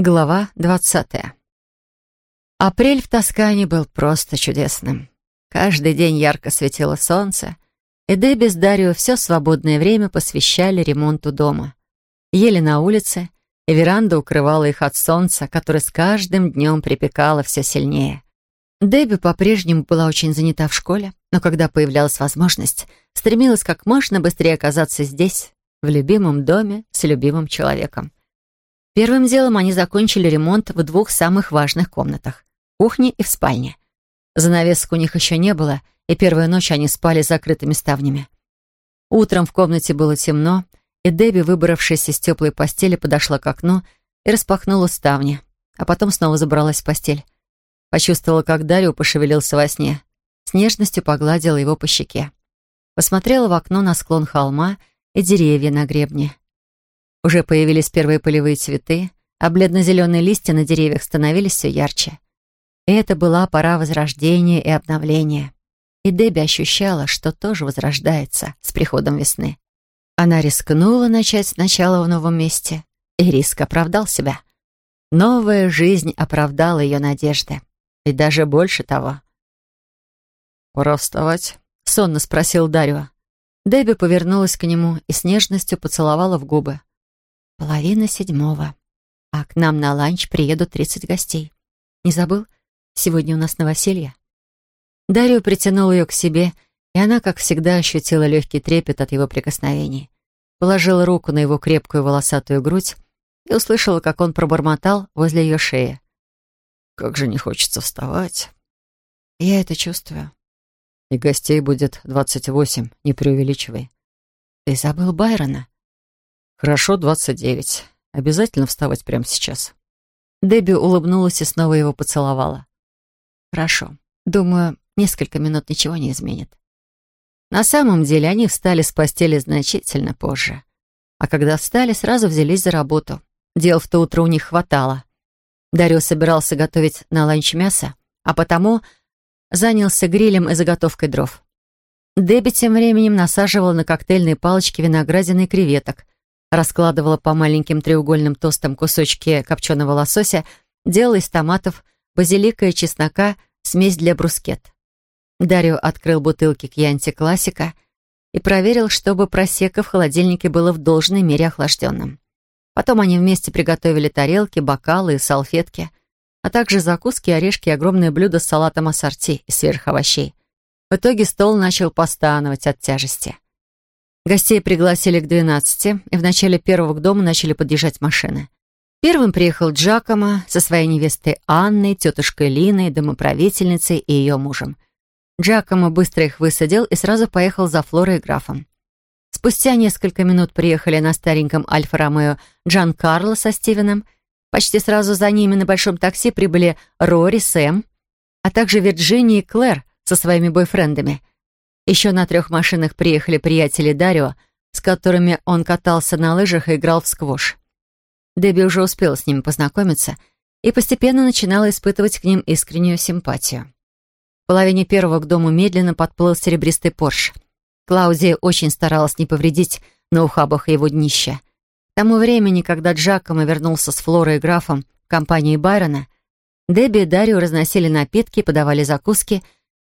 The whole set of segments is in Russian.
Глава двадцатая. Апрель в Тоскане был просто чудесным. Каждый день ярко светило солнце, и Дебби с Дарио все свободное время посвящали ремонту дома. Ели на улице, и веранда укрывала их от солнца, которое с каждым днем припекало все сильнее. Дебби по-прежнему была очень занята в школе, но когда появлялась возможность, стремилась как можно быстрее оказаться здесь, в любимом доме с любимым человеком. Первым делом они закончили ремонт в двух самых важных комнатах — кухне и в спальне. Занавесок у них еще не было, и первую ночь они спали закрытыми ставнями. Утром в комнате было темно, и Дебби, выбравшись из теплой постели, подошла к окну и распахнула ставни, а потом снова забралась в постель. Почувствовала, как Дарио пошевелился во сне. С нежностью погладила его по щеке. Посмотрела в окно на склон холма и деревья на гребне. Уже появились первые полевые цветы, а бледно-зеленые листья на деревьях становились все ярче. И это была пора возрождения и обновления. И Дебби ощущала, что тоже возрождается с приходом весны. Она рискнула начать сначала в новом месте, и риск оправдал себя. Новая жизнь оправдала ее надежды. И даже больше того. «Пора вставать?» — сонно спросил Дарио. Дебби повернулась к нему и с нежностью поцеловала в губы. Половина седьмого. А к нам на ланч приедут тридцать гостей. Не забыл? Сегодня у нас новоселье. Дарью притянул ее к себе, и она, как всегда, ощутила легкий трепет от его прикосновений. Положила руку на его крепкую волосатую грудь и услышала, как он пробормотал возле ее шеи. «Как же не хочется вставать!» «Я это чувствую». «И гостей будет двадцать восемь, не преувеличивай». «Ты забыл Байрона?» «Хорошо, двадцать девять. Обязательно вставать прямо сейчас». Дебби улыбнулась и снова его поцеловала. «Хорошо. Думаю, несколько минут ничего не изменит». На самом деле они встали с постели значительно позже. А когда встали, сразу взялись за работу. Дел в то утро у них хватало. Дарио собирался готовить на ланч мясо, а потому занялся грилем и заготовкой дров. Дебби тем временем насаживала на коктейльные палочки виноградины и креветок, раскладывала по маленьким треугольным тостам кусочки копченого лосося, делала из томатов, базилика и чеснока смесь для брускет. Дарио открыл бутылки Кьянти Классика и проверил, чтобы просека в холодильнике было в должной мере охлажденным. Потом они вместе приготовили тарелки, бокалы и салфетки, а также закуски, орешки и огромное блюдо с салатом ассорти из свежих овощей. В итоге стол начал постановать от тяжести. Гостей пригласили к двенадцати, и в начале первого к дому начали подъезжать машины. Первым приехал Джакомо со своей невестой Анной, тетушкой Линой, домоправительницей и ее мужем. Джакомо быстро их высадил и сразу поехал за Флорой и графом. Спустя несколько минут приехали на стареньком Альфа-Ромео Джан Карло со Стивеном. Почти сразу за ними на большом такси прибыли Рори, Сэм, а также Вирджиния и Клэр со своими бойфрендами — еще на трех машинах приехали приятели Дарио, с которыми он катался на лыжах и играл в сквош. Дебби уже успела с ними познакомиться и постепенно начинала испытывать к ним искреннюю симпатию. В половине первого к дому медленно подплыл серебристый Порш. Клаудия очень старалась не повредить на ухабах его днища. К тому времени, когда Джакомо вернулся с Флорой и графом в компании Байрона, Дебби и Дарио разносили напитки, подавали закуски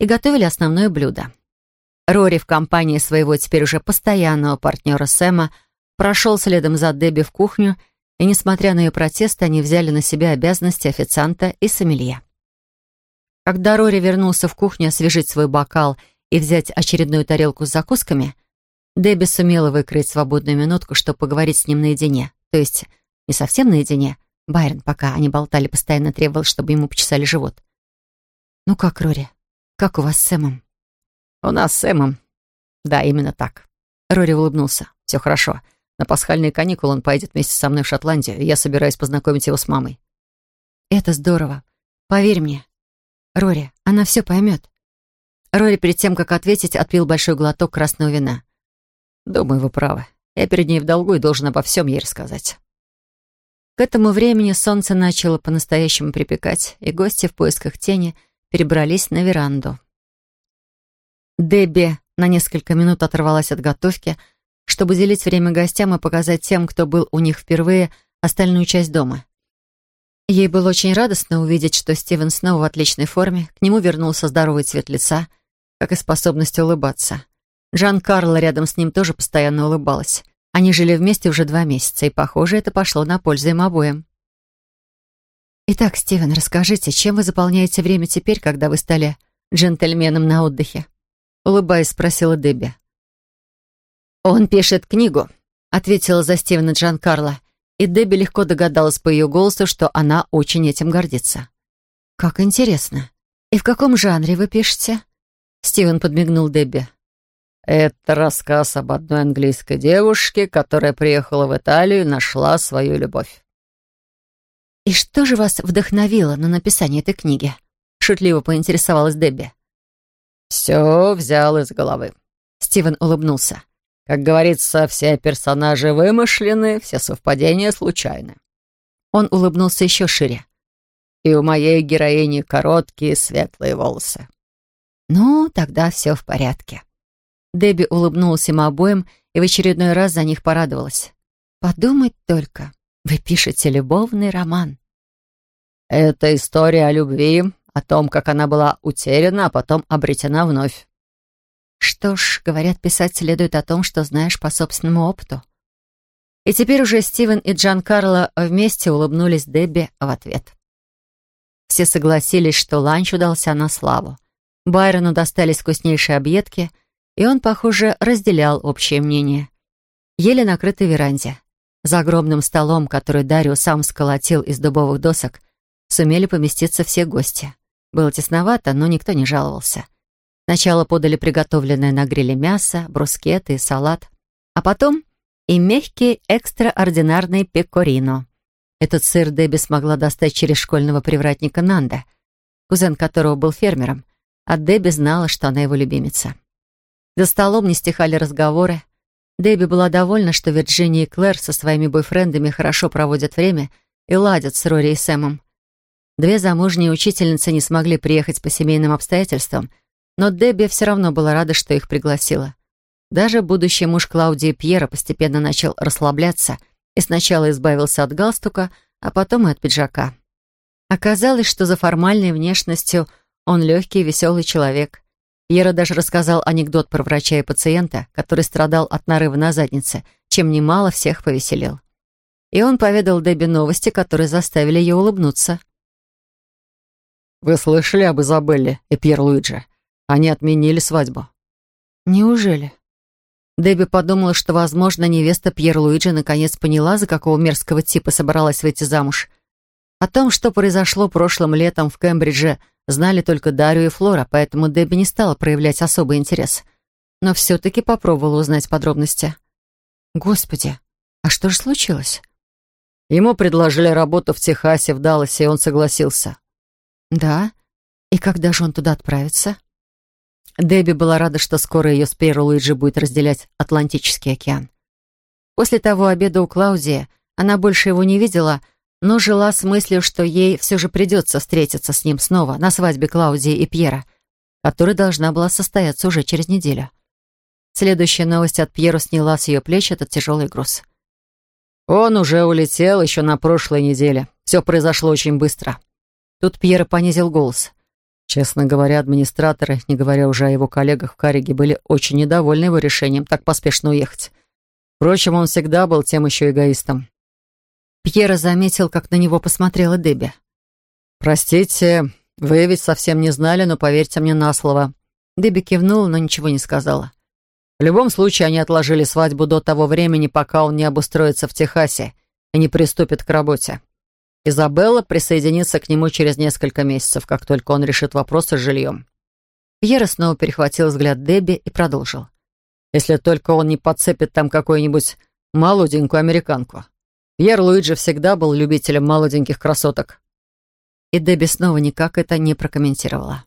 и готовили основное блюдо. Рори в компании своего теперь уже постоянного партнера Сэма прошел следом за Дебби в кухню, и, несмотря на ее протесты, они взяли на себя обязанности официанта и сомелье. Когда Рори вернулся в кухню освежить свой бокал и взять очередную тарелку с закусками, Дебби сумела выкроить свободную минутку, чтобы поговорить с ним наедине. То есть не совсем наедине. Байрон, пока они болтали, постоянно требовал, чтобы ему почесали живот. «Ну как, Рори? Как у вас с Сэмом?» «У нас с Сэмом». «Да, именно так». Рори улыбнулся. «Все хорошо. На пасхальные каникулы он поедет вместе со мной в Шотландию, и я собираюсь познакомить его с мамой». «Это здорово. Поверь мне. Рори, она все поймет». Рори перед тем, как ответить, отпил большой глоток красного вина. «Думаю, вы правы. Я перед ней в долгу и должен обо всем ей рассказать». К этому времени солнце начало по-настоящему припекать, и гости в поисках тени перебрались на веранду. Дебби на несколько минут оторвалась от готовки, чтобы уделить время гостям и показать тем, кто был у них впервые, остальную часть дома. Ей было очень радостно увидеть, что Стивен снова в отличной форме, к нему вернулся здоровый цвет лица, как и способность улыбаться. Жан Карло рядом с ним тоже постоянно улыбалась. Они жили вместе уже два месяца, и, похоже, это пошло на пользу им обоим. «Итак, Стивен, расскажите, чем вы заполняете время теперь, когда вы стали джентльменом на отдыхе?» Улыбаясь, спросила Дебби. «Он пишет книгу», — ответила за Стивена Джан Карло, и Дебби легко догадалась по ее голосу, что она очень этим гордится. «Как интересно. И в каком жанре вы пишете?» Стивен подмигнул Дебби. «Это рассказ об одной английской девушке, которая приехала в Италию и нашла свою любовь». «И что же вас вдохновило на написание этой книги?» Шутливо поинтересовалась Дебби. «Все взял из головы». Стивен улыбнулся. «Как говорится, все персонажи вымышлены, все совпадения случайны». Он улыбнулся еще шире. «И у моей героини короткие светлые волосы». «Ну, тогда все в порядке». Дебби улыбнулась им обоим и в очередной раз за них порадовалась. «Подумать только, вы пишете любовный роман». «Это история о любви, о том, как она была утеряна, а потом обретена вновь». «Что ж, говорят, писать следует о том, что знаешь по собственному опыту». И теперь уже Стивен и Джан Карло вместе улыбнулись Дебби в ответ. Все согласились, что ланч удался на славу. Байрону достались вкуснейшие объедки, и он, похоже, разделял общее мнение. Ели на крытой веранде. За огромным столом, который Дарио сам сколотил из дубовых досок, сумели поместиться все гости. Было тесновато, но никто не жаловался. Сначала подали приготовленное на гриле мясо, брускеты и салат, а потом и мягкий экстраординарный пекорино. Этот сыр Дебби смогла достать через школьного привратника Нанда, кузен которого был фермером, а Дебби знала, что она его любимица. За столом не стихали разговоры. Дебби была довольна, что Вирджиния и Клэр со своими бойфрендами хорошо проводят время и ладят с Рори и Сэмом. Две замужние учительницы не смогли приехать по семейным обстоятельствам, но Дебби все равно была рада, что их пригласила. Даже будущий муж Клаудии Пьера постепенно начал расслабляться и сначала избавился от галстука, а потом и от пиджака. Оказалось, что за формальной внешностью – он легкий и веселый человек. Ера даже рассказал анекдот про врача и пациента, который страдал от нарыва на заднице, чем немало всех повеселил. И он поведал Дебби новости, которые заставили ее улыбнуться. «Вы слышали об Изабелле и Пьер Луиджи? Они отменили свадьбу». «Неужели?» Дебби подумала, что, возможно, невеста Пьер Луиджи наконец поняла, за какого мерзкого типа собралась выйти замуж. О том, что произошло прошлым летом в Кембридже, знали только Дарью и Флора, поэтому Дебби не стала проявлять особый интерес. Но все-таки попробовала узнать подробности. «Господи, а что же случилось?» Ему предложили работу в Техасе, в Далласе, и он согласился. «Да? И когда же он туда отправится?» Дебби была рада, что скоро ее с Пьеро Луиджи будет разделять Атлантический океан. После того обеда у Клаудии она больше его не видела, но жила с мыслью, что ей все же придется встретиться с ним снова на свадьбе Клаудии и Пьера, которая должна была состояться уже через неделю. Следующая новость от Пьера сняла с ее плеч этот тяжелый груз. «Он уже улетел еще на прошлой неделе. Все произошло очень быстро». Тут Пьера понизил голос. Честно говоря, администраторы, не говоря уже о его коллегах в Кариге, были очень недовольны его решением так поспешно уехать. Впрочем, он всегда был тем еще эгоистом. Пьера заметил, как на него посмотрела Дебби. «Простите, вы ведь совсем не знали, но поверьте мне на слово». Дебби кивнула, но ничего не сказала. В любом случае, они отложили свадьбу до того времени, пока он не обустроится в Техасе и не приступит к работе. Изабелла присоединится к нему через несколько месяцев, как только он решит вопросы с жильем. Пьера снова перехватил взгляд Дебби и продолжил. «Если только он не подцепит там какую-нибудь молоденькую американку. Пьер Луиджи всегда был любителем молоденьких красоток. И Дебби снова никак это не прокомментировала.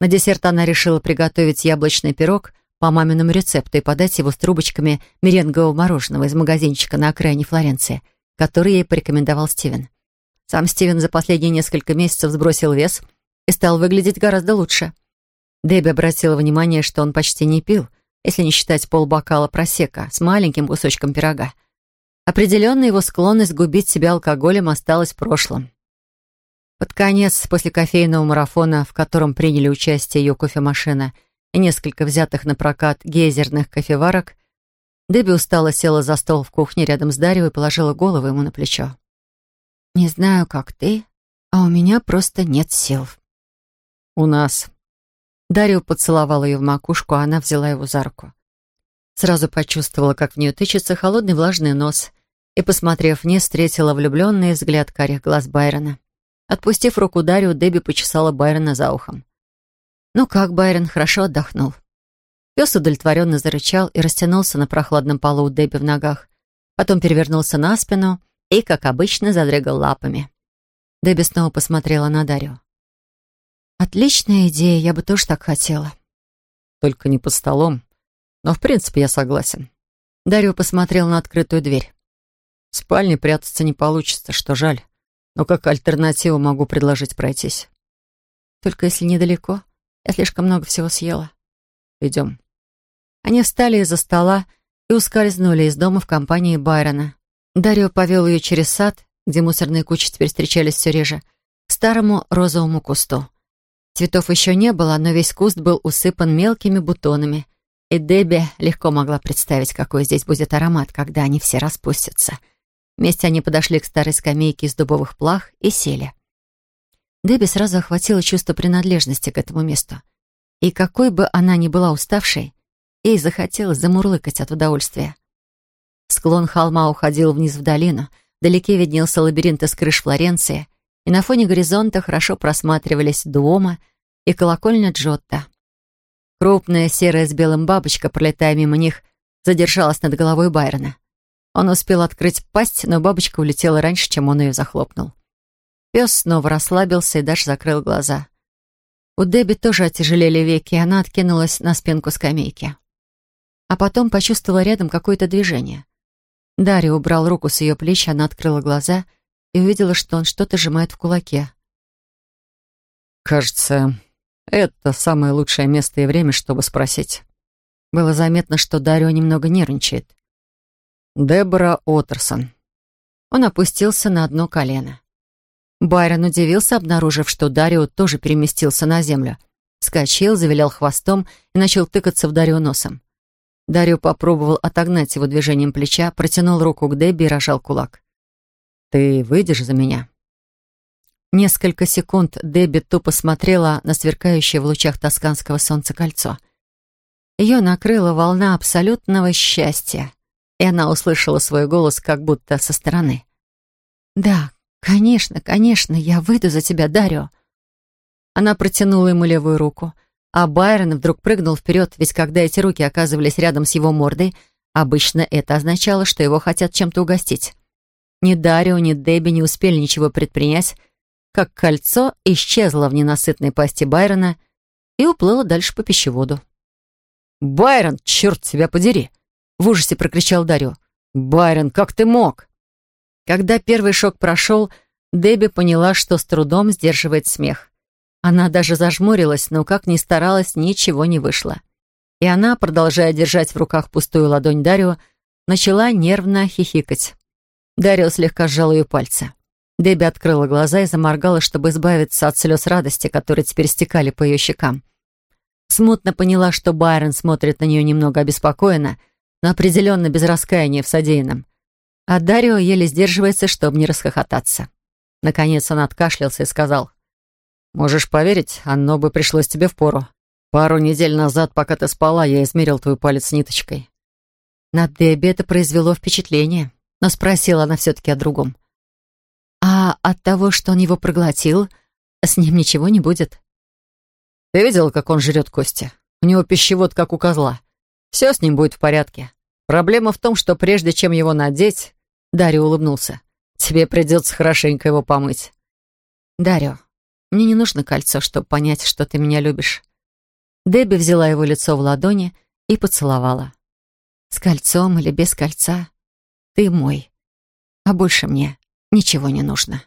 На десерт она решила приготовить яблочный пирог по маминому рецепту и подать его с трубочками меренгового мороженого из магазинчика на окраине Флоренции, который ей порекомендовал Стивен. Сам Стивен за последние несколько месяцев сбросил вес и стал выглядеть гораздо лучше. Дебби обратила внимание, что он почти не пил, если не считать полбокала просека с маленьким кусочком пирога. Определенно его склонность губить себя алкоголем осталась в прошлом. Под конец, после кофейного марафона, в котором приняли участие ее кофемашина и несколько взятых на прокат гейзерных кофеварок, Дебби устало села за стол в кухне рядом с Дарью и положила голову ему на плечо. «Не знаю, как ты, а у меня просто нет сил». «У нас». Дарью поцеловала ее в макушку, а она взяла его за руку. Сразу почувствовала, как в нее тычется холодный влажный нос, и, посмотрев вниз, встретила влюбленный взгляд карих глаз Байрона. Отпустив руку Дарью, Дебби почесала Байрона за ухом. «Ну как, Байрон, хорошо отдохнул?» Пес удовлетворенно зарычал и растянулся на прохладном полу у Дебби в ногах. Потом перевернулся на спину и, как обычно, задрыгал лапами. Дебби снова посмотрела на Дарью. «Отличная идея, я бы тоже так хотела». «Только не под столом. Но, в принципе, я согласен». Дарью посмотрел на открытую дверь. «В спальне прятаться не получится, что жаль. Но как альтернативу могу предложить пройтись». «Только если недалеко. Я слишком много всего съела». «Идем». Они встали из-за стола и ускользнули из дома в компании Байрона. Дарио повел ее через сад, где мусорные кучи теперь встречались все реже, к старому розовому кусту. Цветов еще не было, но весь куст был усыпан мелкими бутонами, и Дебби легко могла представить, какой здесь будет аромат, когда они все распустятся. Вместе они подошли к старой скамейке из дубовых плах и сели. Дебби сразу охватило чувство принадлежности к этому месту. И какой бы она ни была уставшей, Ей захотелось замурлыкать от удовольствия. Склон холма уходил вниз в долину, вдалеке виднелся лабиринт из крыш Флоренции, и на фоне горизонта хорошо просматривались Дуома и колокольня Джотто. Крупная серая с белым бабочка, пролетая мимо них, задержалась над головой Байрона. Он успел открыть пасть, но бабочка улетела раньше, чем он ее захлопнул. Пес снова расслабился и даже закрыл глаза. У Дебби тоже отяжелели веки, и она откинулась на спинку скамейки а потом почувствовала рядом какое-то движение. Дарья убрал руку с ее плеч, она открыла глаза и увидела, что он что-то сжимает в кулаке. «Кажется, это самое лучшее место и время, чтобы спросить». Было заметно, что Дарио немного нервничает. «Дебора Отерсон». Он опустился на одно колено. Байрон удивился, обнаружив, что Дарио тоже переместился на землю. Скочил, завилял хвостом и начал тыкаться в Дарио носом. Дарью попробовал отогнать его движением плеча, протянул руку к Дебби и рожал кулак. «Ты выйдешь за меня?» Несколько секунд Дебби тупо смотрела на сверкающее в лучах тосканского солнца кольцо. Ее накрыла волна абсолютного счастья, и она услышала свой голос как будто со стороны. «Да, конечно, конечно, я выйду за тебя, Дарио». Она протянула ему левую руку — а Байрон вдруг прыгнул вперед, ведь когда эти руки оказывались рядом с его мордой, обычно это означало, что его хотят чем-то угостить. Ни Дарио, ни Дебби не успели ничего предпринять, как кольцо исчезло в ненасытной пасти Байрона и уплыло дальше по пищеводу. «Байрон, черт тебя подери!» — в ужасе прокричал Дарио. «Байрон, как ты мог?» Когда первый шок прошел, Дебби поняла, что с трудом сдерживает смех. Она даже зажмурилась, но как ни старалась, ничего не вышло. И она, продолжая держать в руках пустую ладонь Дарио, начала нервно хихикать. Дарио слегка сжал ее пальцы. Дебби открыла глаза и заморгала, чтобы избавиться от слез радости, которые теперь стекали по ее щекам. Смутно поняла, что Байрон смотрит на нее немного обеспокоенно, но определенно без раскаяния в содеянном. А Дарио еле сдерживается, чтобы не расхохотаться. Наконец он откашлялся и сказал, Можешь поверить, оно бы пришлось тебе впору. Пару недель назад, пока ты спала, я измерил твой палец ниточкой. На Дебби это произвело впечатление, но спросила она все-таки о другом. А от того, что он его проглотил, с ним ничего не будет? Ты видела, как он жрет кости? У него пищевод, как у козла. Все с ним будет в порядке. Проблема в том, что прежде чем его надеть, Дарья улыбнулся, тебе придется хорошенько его помыть. Дарья, мне не нужно кольцо, чтобы понять, что ты меня любишь». Дебби взяла его лицо в ладони и поцеловала. «С кольцом или без кольца, ты мой. А больше мне ничего не нужно».